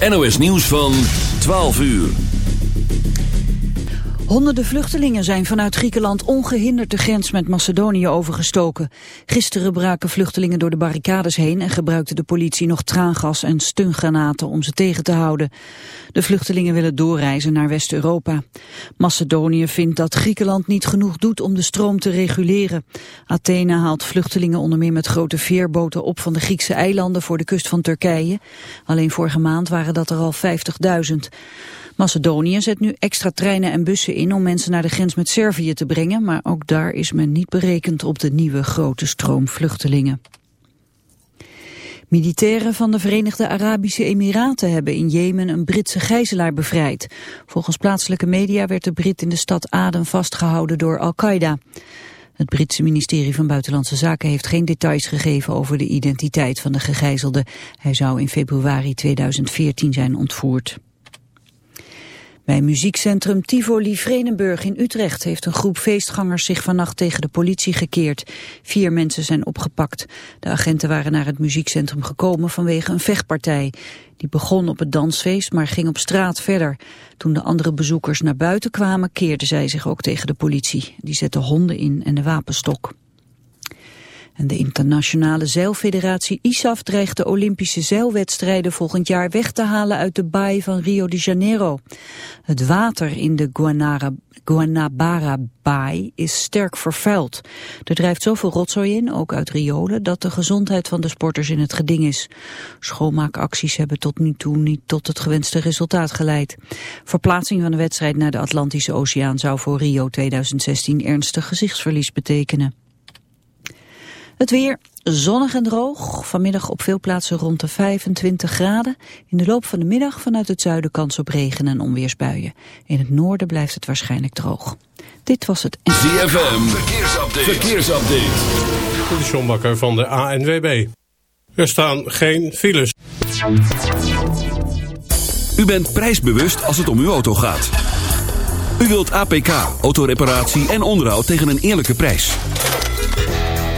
NOS nieuws van 12 uur. Honderden vluchtelingen zijn vanuit Griekenland ongehinderd de grens met Macedonië overgestoken. Gisteren braken vluchtelingen door de barricades heen en gebruikte de politie nog traangas en stunggranaten om ze tegen te houden. De vluchtelingen willen doorreizen naar West-Europa. Macedonië vindt dat Griekenland niet genoeg doet om de stroom te reguleren. Athene haalt vluchtelingen onder meer met grote veerboten op van de Griekse eilanden voor de kust van Turkije. Alleen vorige maand waren dat er al 50.000. Macedonië zet nu extra treinen en bussen in om mensen naar de grens met Servië te brengen, maar ook daar is men niet berekend op de nieuwe grote stroom vluchtelingen. Militairen van de Verenigde Arabische Emiraten hebben in Jemen een Britse gijzelaar bevrijd. Volgens plaatselijke media werd de Brit in de stad Aden vastgehouden door Al-Qaeda. Het Britse ministerie van Buitenlandse Zaken heeft geen details gegeven over de identiteit van de gegijzelde. Hij zou in februari 2014 zijn ontvoerd. Bij muziekcentrum Tivoli Vredenburg in Utrecht heeft een groep feestgangers zich vannacht tegen de politie gekeerd. Vier mensen zijn opgepakt. De agenten waren naar het muziekcentrum gekomen vanwege een vechtpartij. Die begon op het dansfeest, maar ging op straat verder. Toen de andere bezoekers naar buiten kwamen, keerden zij zich ook tegen de politie. Die zette honden in en de wapenstok. En de internationale zeilfederatie ISAF dreigt de Olympische zeilwedstrijden volgend jaar weg te halen uit de baai van Rio de Janeiro. Het water in de Guanabara-baai is sterk vervuild. Er drijft zoveel rotzooi in, ook uit riolen, dat de gezondheid van de sporters in het geding is. Schoonmaakacties hebben tot nu toe niet tot het gewenste resultaat geleid. Verplaatsing van de wedstrijd naar de Atlantische Oceaan zou voor Rio 2016 ernstig gezichtsverlies betekenen. Het weer zonnig en droog. Vanmiddag op veel plaatsen rond de 25 graden. In de loop van de middag vanuit het zuiden kans op regen en onweersbuien. In het noorden blijft het waarschijnlijk droog. Dit was het... ZFM, verkeersupdate. verkeersupdate. De Sjombakker van de ANWB. Er staan geen files. U bent prijsbewust als het om uw auto gaat. U wilt APK, autoreparatie en onderhoud tegen een eerlijke prijs.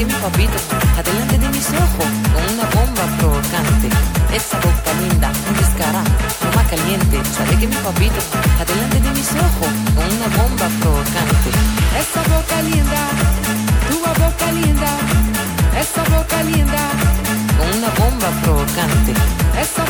Caliente, sabe que mi papito está delante de mis ojos con una bomba provocante. Esa boca linda, un descarado, toma caliente, sabe que mi papito está delante de mis ojos con una bomba provocante. Essa boca linda, tua boca linda. Essa boca linda, Con una bomba provocante. essa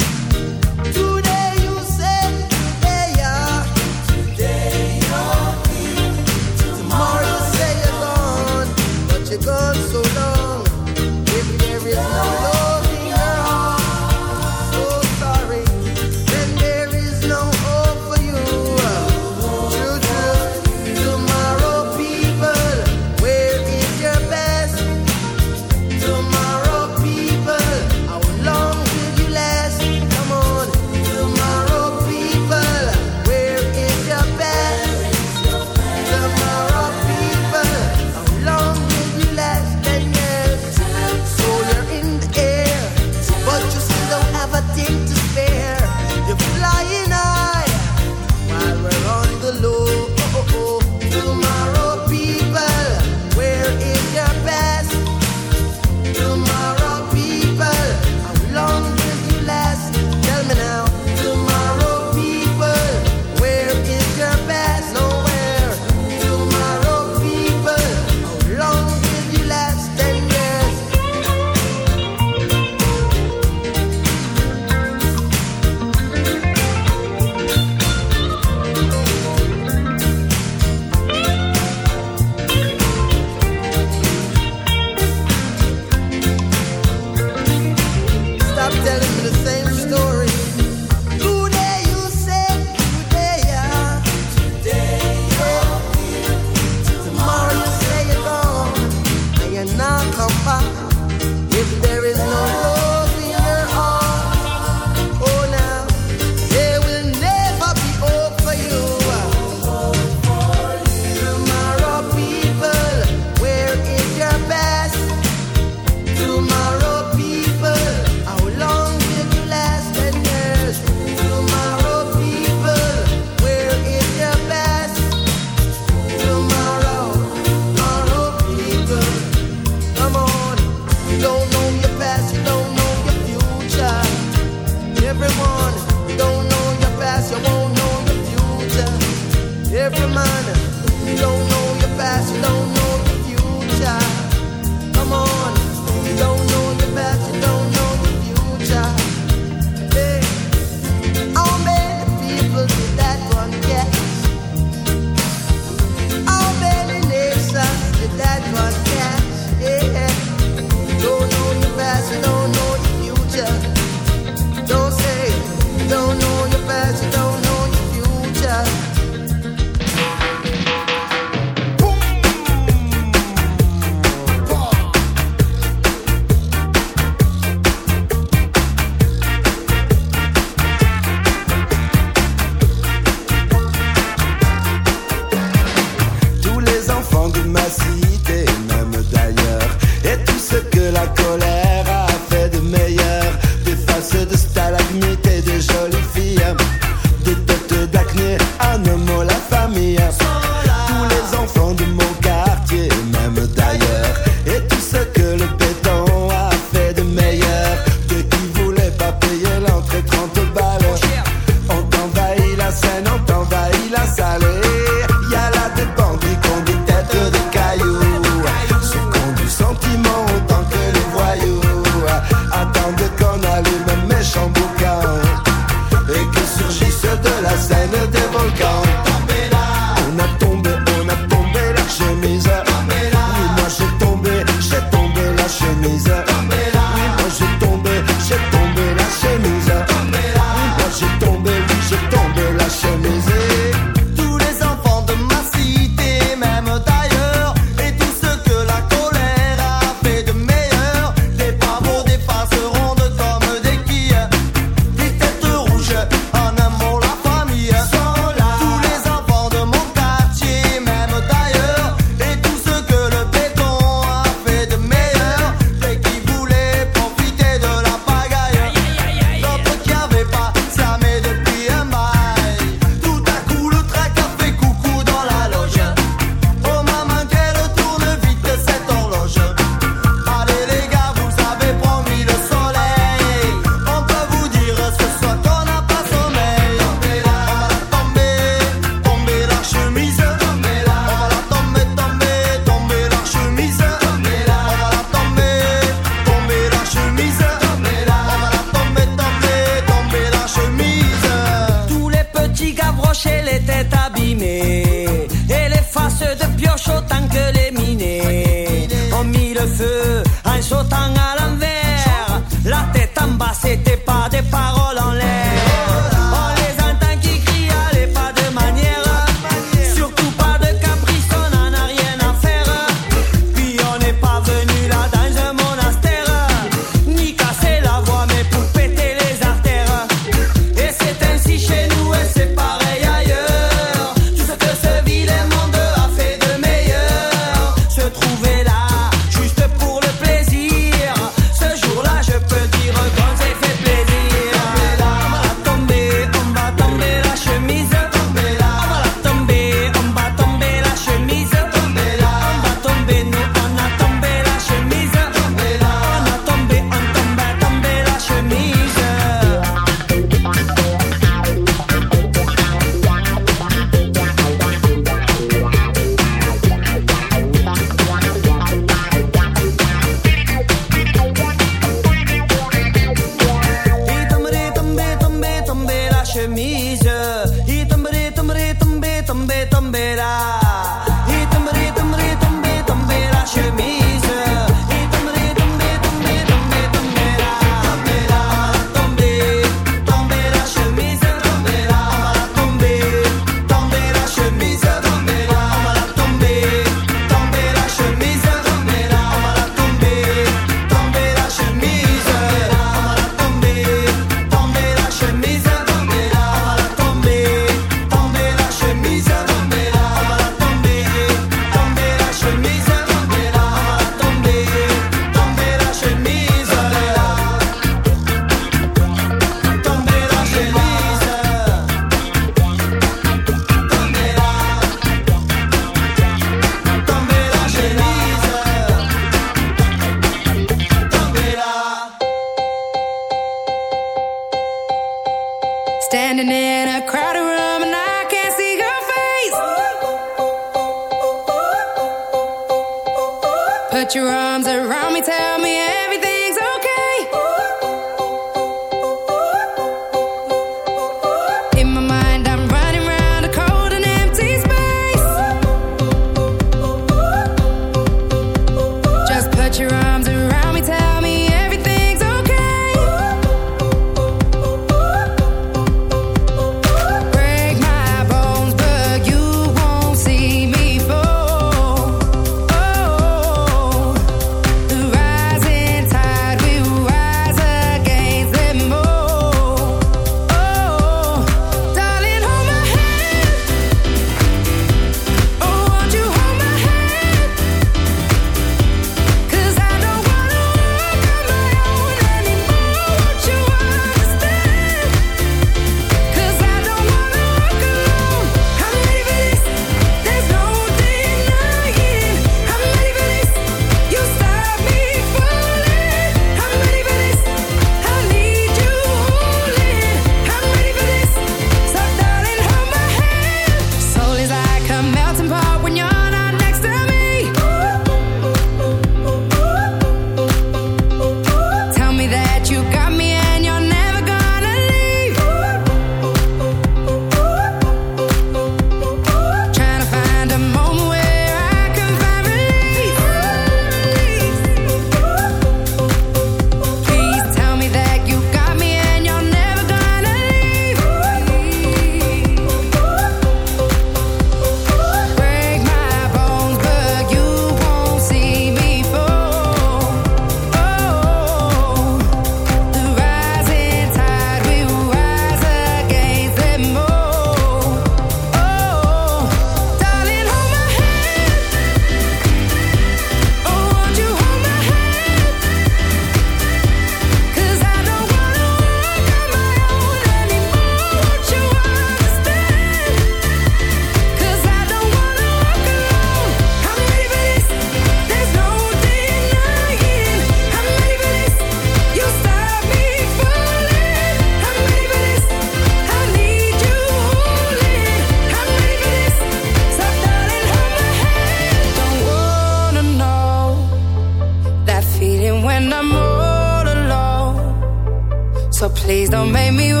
Please don't make me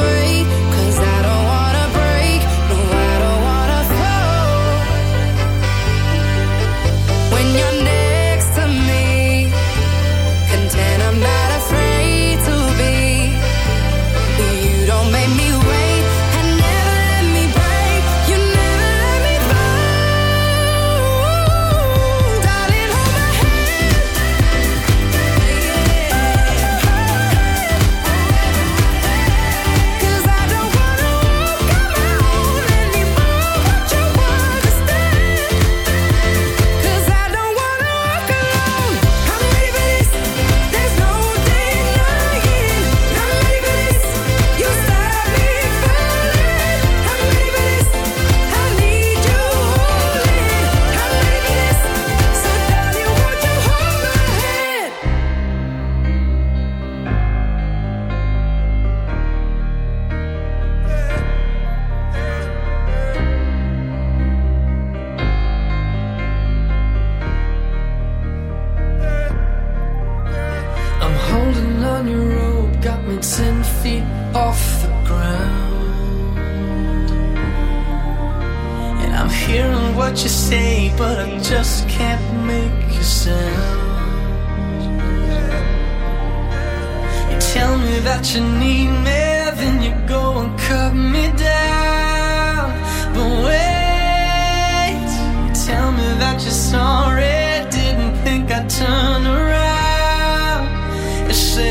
say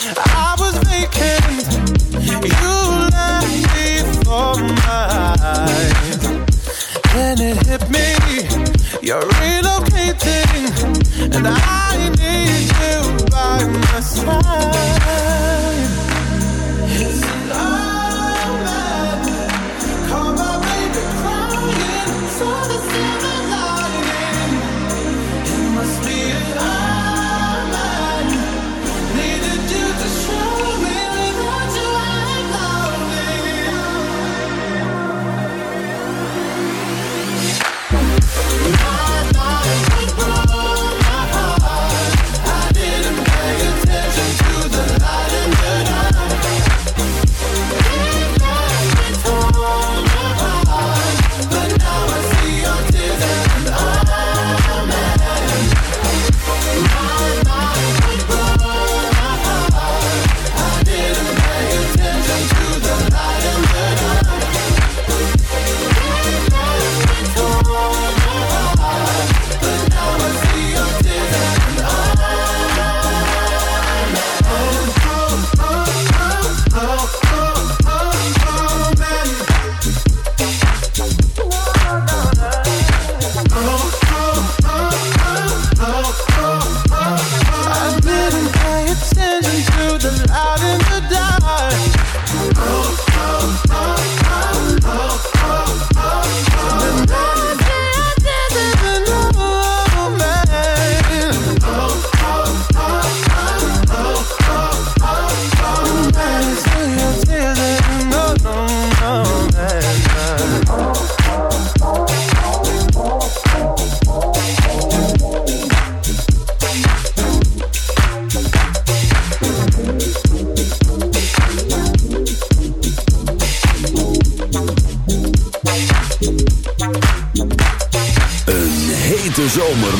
I was vacant. You left me for mine. It hit me, you're relocating, and I need you by my side.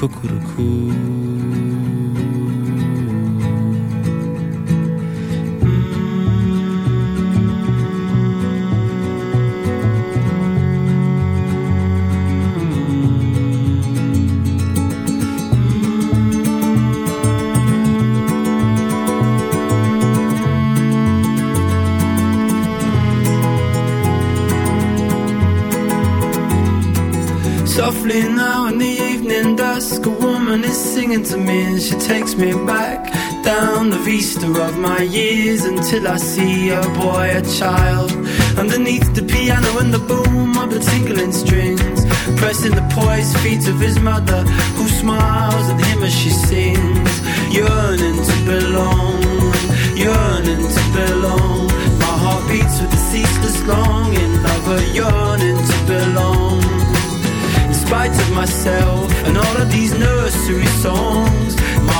Kukuruku. Takes me back down the vista of my years until I see a boy, a child, underneath the piano and the boom of the tinkling strings, pressing the poised feet of his mother, who smiles at him as she sings, yearning to belong, yearning to belong. My heart beats with a ceaseless longing, lover yearning to belong in spite of myself and all of these nursery songs.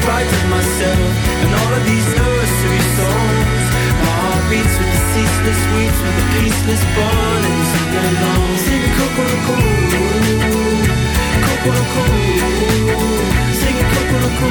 Spite of myself and all of these nursery songs, my heart beats with the ceaseless weeds, with the peaceless to belong. Sing Kokoroko, sing Kokoroko. Sing Kokoroko,